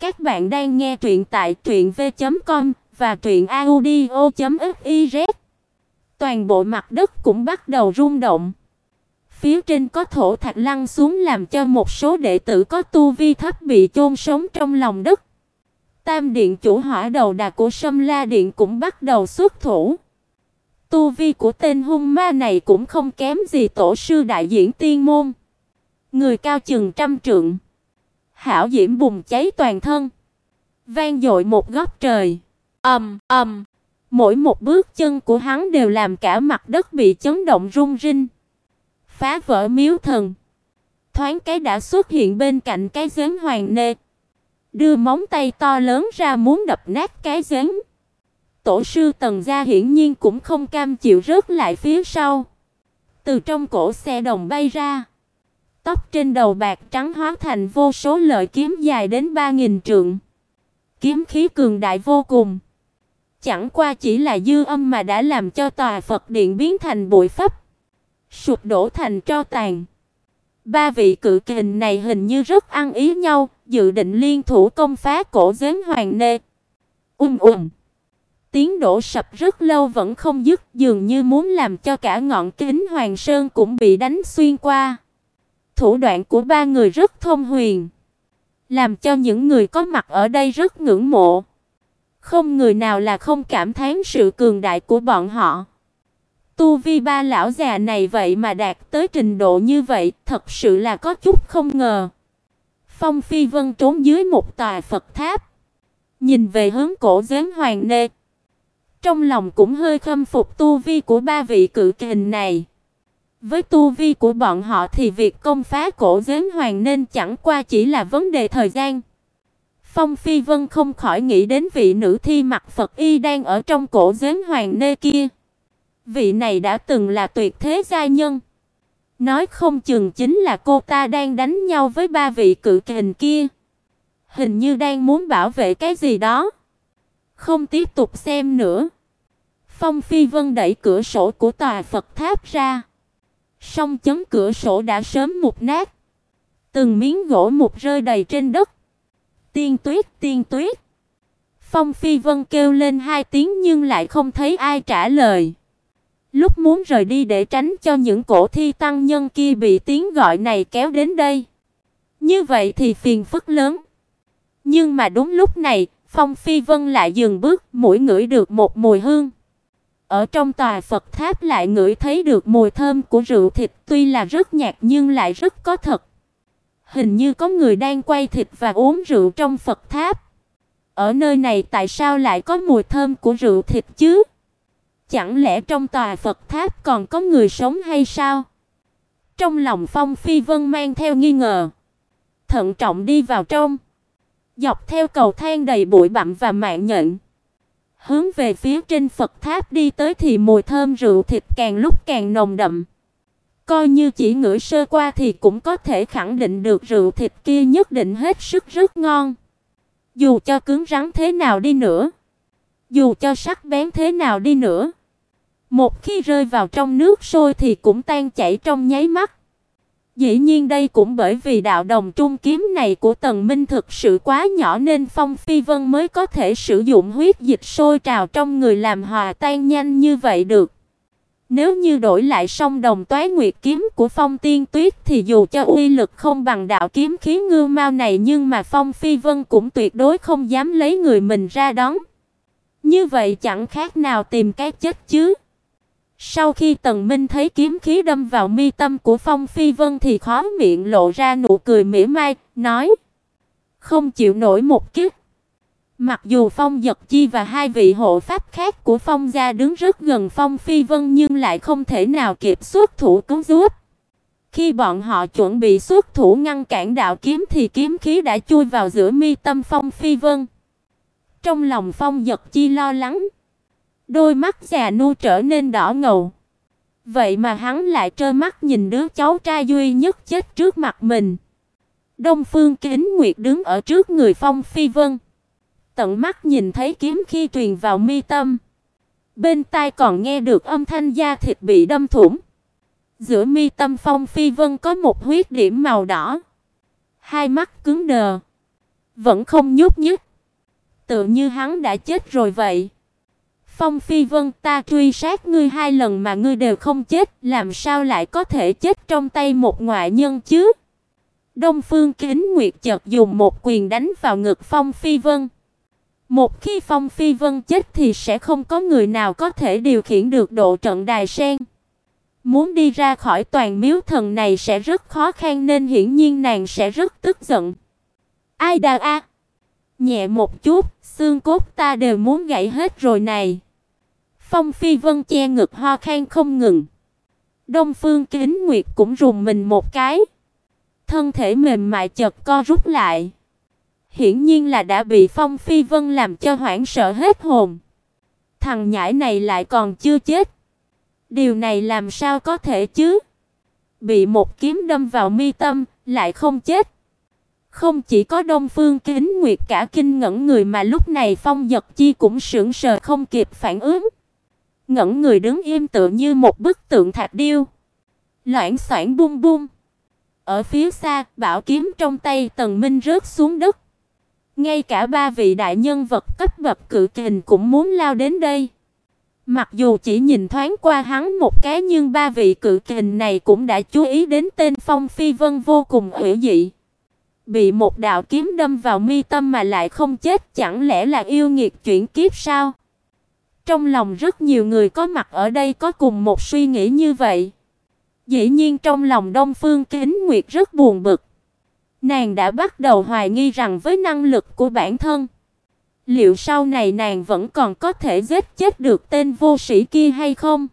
Các bạn đang nghe truyện tại truyệnv.com và truyệnaudio.fiz. Toàn bộ mặt đất cũng bắt đầu rung động. Phía trên có thổ thạch lăn xuống làm cho một số đệ tử có tu vi thấp bị chôn sống trong lòng đất. Tam điện chủ hỏa đầu đà của Sâm La điện cũng bắt đầu xuất thủ. Tu vi của tên hung ma này cũng không kém gì tổ sư đại diễn tiên môn. Người cao chừng trăm trượng. Hảo diễm bùng cháy toàn thân, vang dội một góc trời. Ầm ầm, mỗi một bước chân của hắn đều làm cả mặt đất bị chấn động rung rinh, phá vỡ miếu thần. Thoáng cái đã xuất hiện bên cạnh cái giếng hoàng nê, đưa móng tay to lớn ra muốn đập nát cái giếng. Tổ sư Tần gia hiển nhiên cũng không cam chịu rớt lại phía sau. Từ trong cổ xe đồng bay ra, tóc trên đầu bạc trắng hóa thành vô số lợi kiếm dài đến 3000 trượng. Kiếm khí cường đại vô cùng. Chẳng qua chỉ là dư âm mà đã làm cho tòa Phật điện biến thành bụi phấp sụp đổ thành tro tàn. Ba vị cự kình này hình như rất ăn ý nhau, dự định liên thủ công phá cổ giếng hoàng nê. Ùm um ùm. Tiếng đổ sập rất lâu vẫn không dứt, dường như muốn làm cho cả ngọn kính hoàng sơn cũng bị đánh xuyên qua. Thủ đoạn của ba người rất thông huyền, làm cho những người có mặt ở đây rất ngưỡng mộ. Không người nào là không cảm thán sự cường đại của bọn họ. Tu vi ba lão già này vậy mà đạt tới trình độ như vậy, thật sự là có chút không ngờ. Phong Phi Vân trốn dưới một tòa Phật tháp, nhìn về hướng cổ giếng Hoàng Nê. Trong lòng cũng hơi khâm phục tu vi của ba vị cự kình này. Với tu vi của bọn họ thì việc công phá cổ giếng hoàng nên chẳng qua chỉ là vấn đề thời gian. Phong Phi Vân không khỏi nghĩ đến vị nữ thi mặc Phật y đang ở trong cổ giếng hoàng nê kia. Vị này đã từng là tuyệt thế gia nhân. Nói không chừng chính là cô ta đang đánh nhau với ba vị cự kình kia. Hình như đang muốn bảo vệ cái gì đó. Không tiếp tục xem nữa. Phong Phi Vân đẩy cửa sổ của tòa Phật tháp ra. Song chấn cửa sổ đã sớm mục nát. Từng miếng gỗ mục rơi đầy trên đất. Tiên tuyết, tiên tuyết. Phong Phi Vân kêu lên hai tiếng nhưng lại không thấy ai trả lời. Lúc muốn rời đi để tránh cho những cổ thi tăng nhân kia bị tiếng gọi này kéo đến đây. Như vậy thì phiền phức lớn. Nhưng mà đúng lúc này, Phong Phi Vân lại dừng bước, mũi ngửi được một mùi hương. Ở trong tòa Phật tháp lại ngửi thấy được mùi thơm của rượu thịt, tuy là rất nhạt nhưng lại rất có thật. Hình như có người đang quay thịt và uống rượu trong Phật tháp. Ở nơi này tại sao lại có mùi thơm của rượu thịt chứ? Chẳng lẽ trong tòa Phật tháp còn có người sống hay sao? Trong lòng Phong Phi Vân mang theo nghi ngờ, thận trọng đi vào trong, dọc theo cầu thang đầy bụi bặm và mạng nhện hướng về phía trên Phật tháp đi tới thì mùi thơm rượu thịt càng lúc càng nồng đậm. Coi như chỉ ngửi sơ qua thì cũng có thể khẳng định được rượu thịt kia nhất định hết sức rất ngon. Dù cho cứng rắn thế nào đi nữa, dù cho sắc bén thế nào đi nữa, một khi rơi vào trong nước sôi thì cũng tan chảy trong nháy mắt. Dĩ nhiên đây cũng bởi vì đạo đồng trung kiếm này của Tần Minh thực sự quá nhỏ nên Phong Phi Vân mới có thể sử dụng huyết dịch sôi trào trong người làm hòa tan nhanh như vậy được. Nếu như đổi lại song đồng toái nguyệt kiếm của Phong Tiên Tuyết thì dù cho uy lực không bằng đạo kiếm khí ngư mao này nhưng mà Phong Phi Vân cũng tuyệt đối không dám lấy người mình ra đón. Như vậy chẳng khác nào tìm cái chết chứ. Sau khi Tần Minh thấy kiếm khí đâm vào mi tâm của Phong Phi Vân thì khó miệng lộ ra nụ cười mỉa mai, nói: "Không chịu nổi một kích." Mặc dù Phong Dật Chi và hai vị hộ pháp khác của Phong gia đứng rất gần Phong Phi Vân nhưng lại không thể nào kịp xuất thủ cứu giúp. Khi bọn họ chuẩn bị xuất thủ ngăn cản đạo kiếm thì kiếm khí đã chui vào giữa mi tâm Phong Phi Vân. Trong lòng Phong Dật Chi lo lắng, Đôi mắt già nua trở nên đỏ ngầu. Vậy mà hắn lại trơ mắt nhìn đứa cháu trai duy nhất chết trước mặt mình. Đông Phương Kính Nguyệt đứng ở trước người Phong Phi Vân. Tận mắt nhìn thấy kiếm khi truyền vào mi tâm. Bên tai còn nghe được âm thanh da thịt bị đâm thủng. Giữa mi tâm Phong Phi Vân có một huyết điểm màu đỏ. Hai mắt cứng đờ. vẫn không nhúc nhích, tựa như hắn đã chết rồi vậy. Phong Phi Vân, ta truy sát ngươi hai lần mà ngươi đều không chết, làm sao lại có thể chết trong tay một ngoại nhân chứ? Đông Phương Kính Nguyệt chợt dùng một quyền đánh vào ngực Phong Phi Vân. Một khi Phong Phi Vân chết thì sẽ không có người nào có thể điều khiển được độ trận đài sen. Muốn đi ra khỏi toàn miếu thần này sẽ rất khó khăn nên hiển nhiên nàng sẽ rất tức giận. Ai đà a? Nhẹ một chút, xương cốt ta đều muốn gãy hết rồi này. Phong Phi Vân che ngực ho khan không ngừng. Đông Phương Kính Nguyệt cũng rùng mình một cái. Thân thể mềm mại chợt co rút lại. Hiển nhiên là đã bị Phong Phi Vân làm cho hoảng sợ hết hồn. Thằng nhãi này lại còn chưa chết. Điều này làm sao có thể chứ? Bị một kiếm đâm vào mi tâm, lại không chết. Không chỉ có Đông Phương Kính Nguyệt cả kinh ngẩn người mà lúc này Phong Dật Chi cũng sững sờ không kịp phản ứng. Ngẩn người đứng im tựa như một bức tượng thạch điêu. Loảng xoảng bung bung. Ở phía xa, bảo kiếm trong tay Tần Minh rớt xuống đất. Ngay cả ba vị đại nhân vật cấp bậc cự kình cũng muốn lao đến đây. Mặc dù chỉ nhìn thoáng qua hắn một cái nhưng ba vị cự kình này cũng đã chú ý đến tên Phong Phi Vân vô cùng hữu dị. Bị một đạo kiếm đâm vào mi tâm mà lại không chết, chẳng lẽ là yêu nghiệt chuyển kiếp sao? Trong lòng rất nhiều người có mặt ở đây có cùng một suy nghĩ như vậy. Dĩ nhiên trong lòng Đông Phương Kính Nguyệt rất buồn bực. Nàng đã bắt đầu hoài nghi rằng với năng lực của bản thân, liệu sau này nàng vẫn còn có thể giết chết được tên vô sĩ kia hay không?